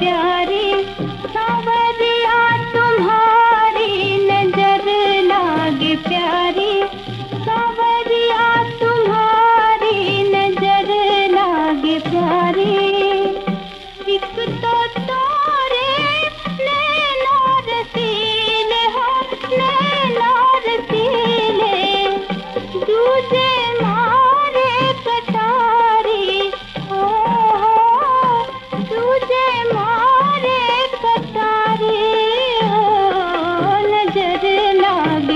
Yeah.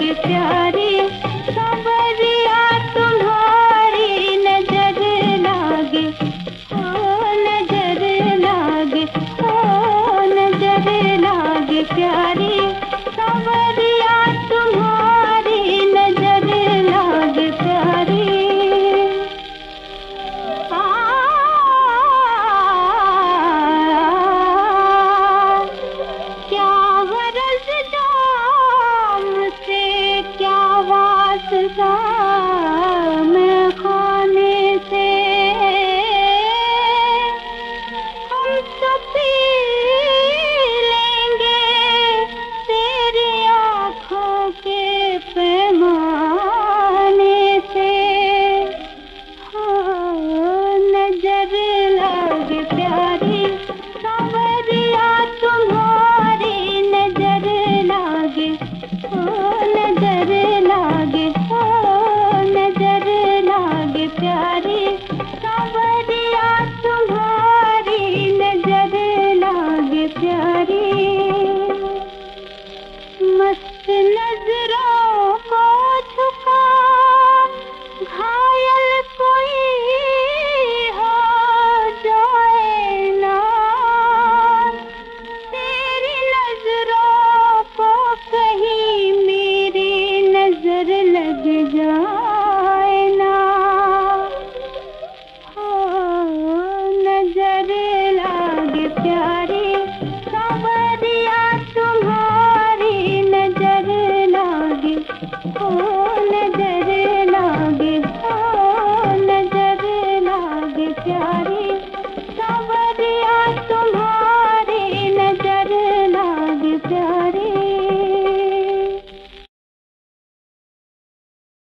प्यार so तेरी मस्त नज़र